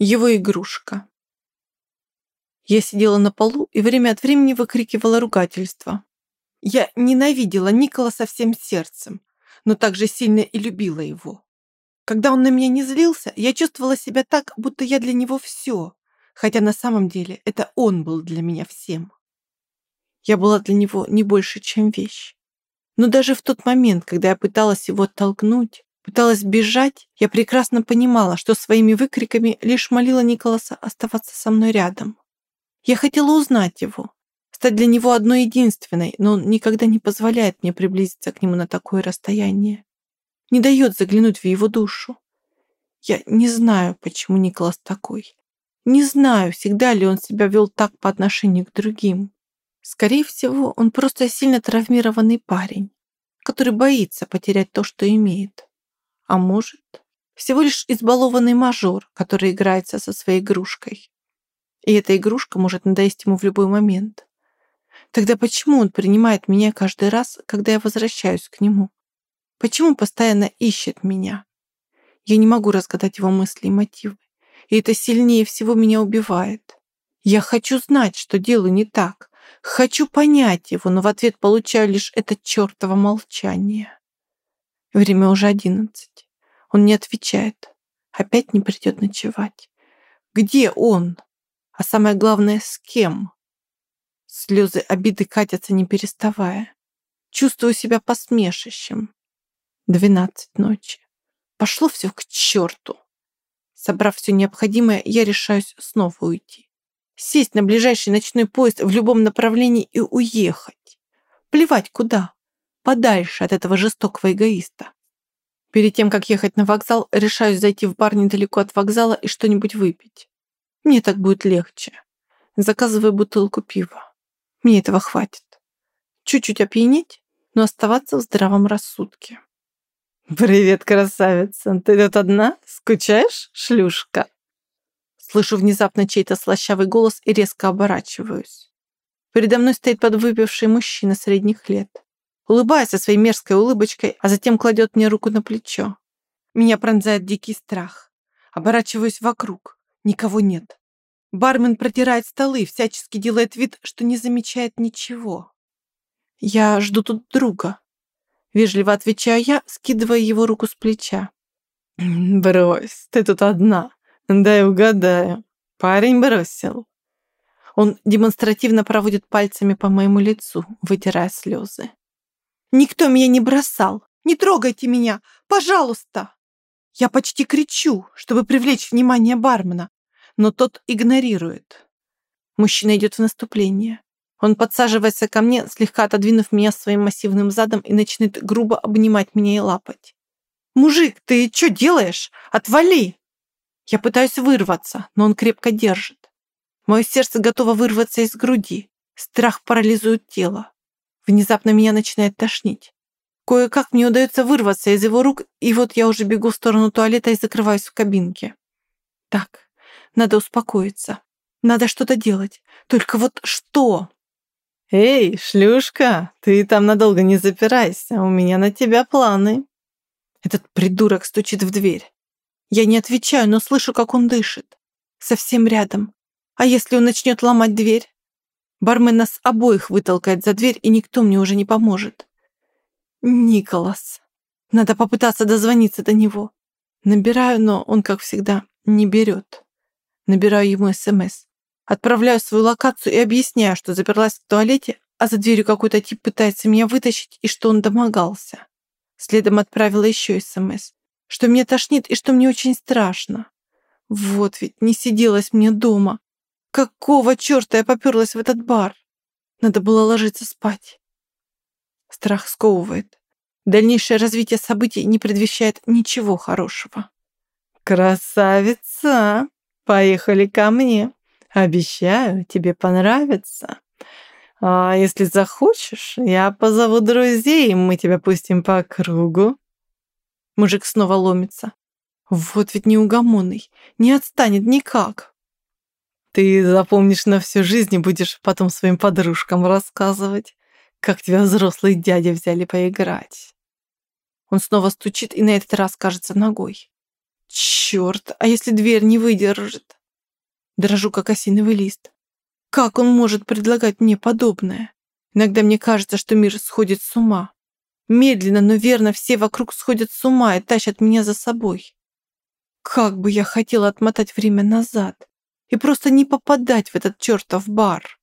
Его игрушка. Я сидела на полу и время от времени выкрикивала ругательства. Я ненавидела Николаса всем сердцем, но также сильно и любила его. Когда он на меня не злился, я чувствовала себя так, будто я для него все, хотя на самом деле это он был для меня всем. Я была для него не больше, чем вещь. Но даже в тот момент, когда я пыталась его оттолкнуть, пыталась бежать, я прекрасно понимала, что своими выкриками лишь молила Николаса оставаться со мной рядом. Я хотела узнать его, стать для него одной единственной, но он никогда не позволяет мне приблизиться к нему на такое расстояние. Не дает заглянуть в его душу. Я не знаю, почему Николас такой. Не знаю, всегда ли он себя вел так по отношению к другим. Скорее всего, он просто сильно травмированный парень, который боится потерять то, что имеет. А может, всего лишь избалованный мажор, который играется со своей игрушкой. И эта игрушка может надоесть ему в любой момент. Тогда почему он принимает меня каждый раз, когда я возвращаюсь к нему? Почему постоянно ищет меня? Я не могу разгадать его мысли и мотивы. И это сильнее всего меня убивает. Я хочу знать, что делаю не так. Хочу понять его, но в ответ получаю лишь это чертово молчание. Время уже одиннадцать. Он не отвечает. Опять не придет ночевать. Где он? А самое главное, с кем? Слезы обиды катятся, не переставая. Чувствую себя посмешищем. Двенадцать ночи. Пошло все к черту. Собрав все необходимое, я решаюсь снова уйти. Сесть на ближайший ночной поезд в любом направлении и уехать. Плевать куда подальше от этого жестокого эгоиста. Перед тем, как ехать на вокзал, решаюсь зайти в бар недалеко от вокзала и что-нибудь выпить. Мне так будет легче. Заказываю бутылку пива. Мне этого хватит. Чуть-чуть опьянеть, но оставаться в здравом рассудке. «Привет, красавица! Ты тут одна? Скучаешь, шлюшка?» Слышу внезапно чей-то слащавый голос и резко оборачиваюсь. Передо мной стоит подвыпивший мужчина средних лет улыбается своей мерзкой улыбочкой, а затем кладет мне руку на плечо. Меня пронзает дикий страх. Оборачиваюсь вокруг. Никого нет. Бармен протирает столы, всячески делает вид, что не замечает ничего. Я жду тут друга. Вежливо отвечаю я, скидывая его руку с плеча. «Брось, ты тут одна. Дай угадаю. Парень бросил». Он демонстративно проводит пальцами по моему лицу, вытирая слезы. Никто меня не бросал. Не трогайте меня, пожалуйста. Я почти кричу, чтобы привлечь внимание бармена, но тот игнорирует. Мужчина идет в наступление. Он подсаживается ко мне, слегка отодвинув меня своим массивным задом и начинает грубо обнимать меня и лапать. «Мужик, ты что делаешь? Отвали!» Я пытаюсь вырваться, но он крепко держит. Мое сердце готово вырваться из груди. Страх парализует тело. Внезапно меня начинает тошнить. Кое-как мне удается вырваться из его рук, и вот я уже бегу в сторону туалета и закрываюсь в кабинке. Так, надо успокоиться. Надо что-то делать. Только вот что? «Эй, шлюшка, ты там надолго не запирайся, у меня на тебя планы». Этот придурок стучит в дверь. Я не отвечаю, но слышу, как он дышит. Совсем рядом. А если он начнет ломать дверь? Бармен нас обоих вытолкает за дверь, и никто мне уже не поможет. Николас. Надо попытаться дозвониться до него. Набираю, но он, как всегда, не берет. Набираю ему СМС. Отправляю свою локацию и объясняю, что заперлась в туалете, а за дверью какой-то тип пытается меня вытащить и что он домогался. Следом отправила еще СМС, что меня тошнит и что мне очень страшно. Вот ведь не сиделась мне дома. Какого черта я поперлась в этот бар? Надо было ложиться спать. Страх сковывает. Дальнейшее развитие событий не предвещает ничего хорошего. «Красавица! Поехали ко мне. Обещаю, тебе понравится. А если захочешь, я позову друзей, и мы тебя пустим по кругу». Мужик снова ломится. Вот ведь неугомонный, не отстанет никак. Ты запомнишь на всю жизнь и будешь потом своим подружкам рассказывать, как тебя взрослые дяди взяли поиграть. Он снова стучит и на этот раз кажется ногой. Черт, а если дверь не выдержит? Дрожу, как осиновый лист. Как он может предлагать мне подобное? Иногда мне кажется, что мир сходит с ума. Медленно, но верно все вокруг сходят с ума и тащат меня за собой. Как бы я хотела отмотать время назад и просто не попадать в этот чертов бар.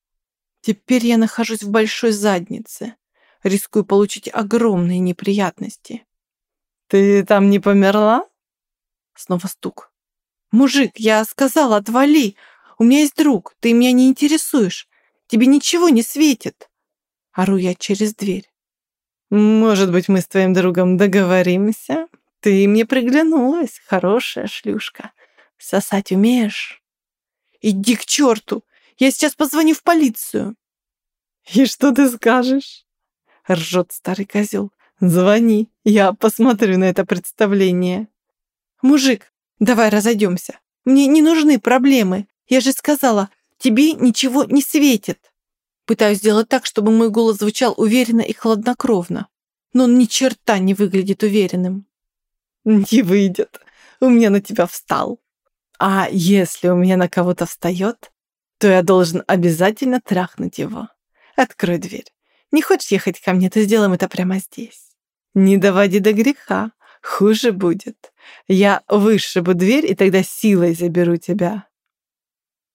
Теперь я нахожусь в большой заднице, рискую получить огромные неприятности. «Ты там не померла?» Снова стук. «Мужик, я сказала, отвали! У меня есть друг, ты меня не интересуешь. Тебе ничего не светит!» Ору я через дверь. «Может быть, мы с твоим другом договоримся? Ты мне приглянулась, хорошая шлюшка. Сосать умеешь?» «Иди к черту! Я сейчас позвоню в полицию!» «И что ты скажешь?» Ржет старый козел. «Звони, я посмотрю на это представление». «Мужик, давай разойдемся. Мне не нужны проблемы. Я же сказала, тебе ничего не светит». Пытаюсь сделать так, чтобы мой голос звучал уверенно и хладнокровно. Но он ни черта не выглядит уверенным. «Не выйдет. У меня на тебя встал. А если у меня на кого-то встает, то я должен обязательно трахнуть его. Открой дверь. Не хочешь ехать ко мне, то сделаем это прямо здесь. Не доводи до греха. Хуже будет. Я вышибу дверь, и тогда силой заберу тебя.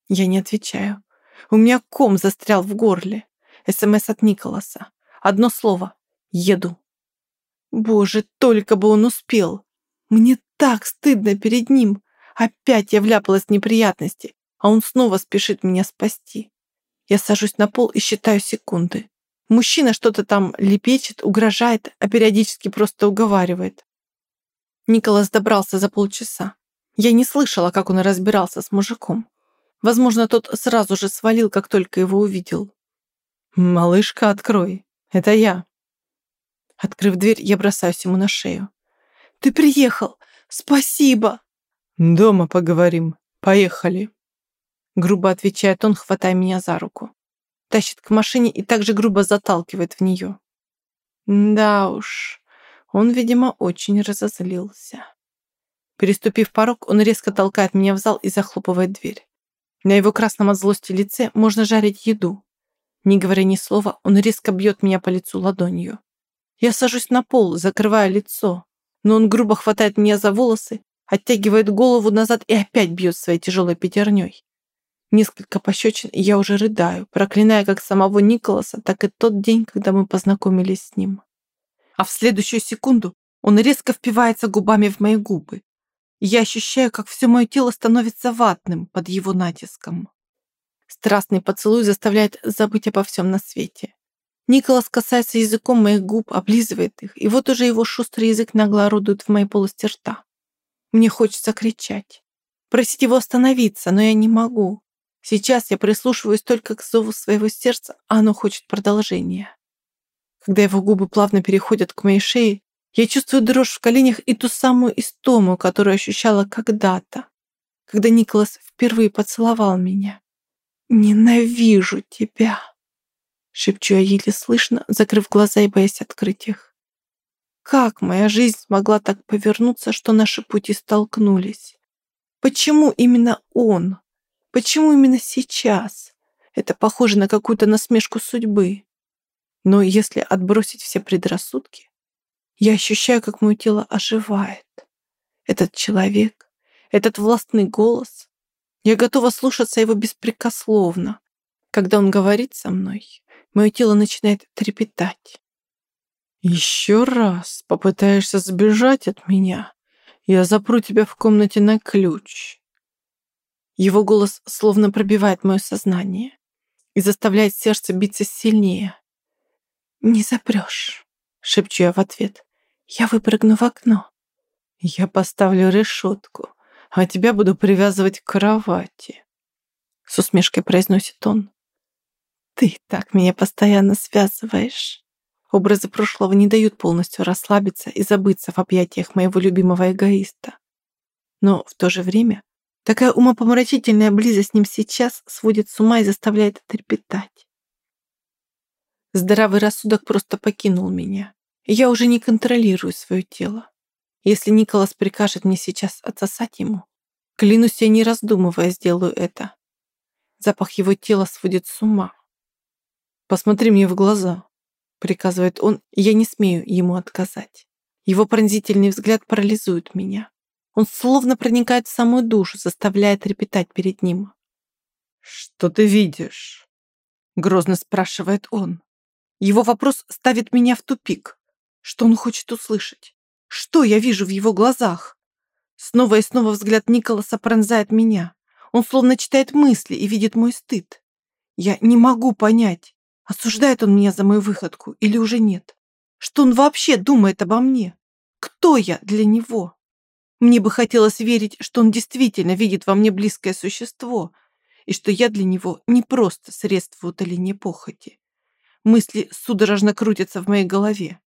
Я не отвечаю. У меня ком застрял в горле. СМС от Николаса. Одно слово. Еду. Боже, только бы он успел. Мне так стыдно перед ним. Опять я вляпалась в неприятности, а он снова спешит меня спасти. Я сажусь на пол и считаю секунды. Мужчина что-то там лепечет, угрожает, а периодически просто уговаривает. Николас добрался за полчаса. Я не слышала, как он разбирался с мужиком. Возможно, тот сразу же свалил, как только его увидел. «Малышка, открой. Это я». Открыв дверь, я бросаюсь ему на шею. «Ты приехал! Спасибо!» «Дома поговорим. Поехали!» Грубо отвечает он, хватая меня за руку. Тащит к машине и также грубо заталкивает в нее. Да уж, он, видимо, очень разозлился. Переступив порог, он резко толкает меня в зал и захлопывает дверь. На его красном от злости лице можно жарить еду. Не говоря ни слова, он резко бьет меня по лицу ладонью. Я сажусь на пол, закрывая лицо, но он грубо хватает меня за волосы, оттягивает голову назад и опять бьет своей тяжелой пятерней. Несколько пощечин, и я уже рыдаю, проклиная как самого Николаса, так и тот день, когда мы познакомились с ним. А в следующую секунду он резко впивается губами в мои губы. Я ощущаю, как все мое тело становится ватным под его натиском. Страстный поцелуй заставляет забыть обо всем на свете. Николас касается языком моих губ, облизывает их, и вот уже его шустрый язык нагло орудует в моей полости рта. Мне хочется кричать. Просить его остановиться, но я не могу. Сейчас я прислушиваюсь только к зову своего сердца, а оно хочет продолжения. Когда его губы плавно переходят к моей шее, я чувствую дрожь в коленях и ту самую истому, которую ощущала когда-то, когда Николас впервые поцеловал меня. «Ненавижу тебя!» Шепчу я еле слышно, закрыв глаза и боясь открыть их. Как моя жизнь смогла так повернуться, что наши пути столкнулись? Почему именно он? Почему именно сейчас? Это похоже на какую-то насмешку судьбы. Но если отбросить все предрассудки, я ощущаю, как мое тело оживает. Этот человек, этот властный голос. Я готова слушаться его беспрекословно. Когда он говорит со мной, Мое тело начинает трепетать. «Еще раз попытаешься сбежать от меня, я запру тебя в комнате на ключ». Его голос словно пробивает мое сознание и заставляет сердце биться сильнее. «Не запрешь», — шепчу я в ответ. «Я выпрыгну в окно». «Я поставлю решетку, а тебя буду привязывать к кровати», — с усмешкой произносит он. Ты так меня постоянно связываешь. Образы прошлого не дают полностью расслабиться и забыться в объятиях моего любимого эгоиста. Но в то же время такая умопомрачительная близость с ним сейчас сводит с ума и заставляет трепетать. Здравый рассудок просто покинул меня, я уже не контролирую свое тело. Если Николас прикажет мне сейчас отсосать ему, клянусь, я не раздумывая сделаю это. Запах его тела сводит с ума. «Посмотри мне в глаза», — приказывает он, и я не смею ему отказать. Его пронзительный взгляд парализует меня. Он словно проникает в самую душу, заставляя трепетать перед ним. «Что ты видишь?» — грозно спрашивает он. Его вопрос ставит меня в тупик. Что он хочет услышать? Что я вижу в его глазах? Снова и снова взгляд Николаса пронзает меня. Он словно читает мысли и видит мой стыд. Я не могу понять, осуждает он меня за мою выходку или уже нет. Что он вообще думает обо мне? Кто я для него? Мне бы хотелось верить, что он действительно видит во мне близкое существо и что я для него не просто средство утоления похоти. Мысли судорожно крутятся в моей голове.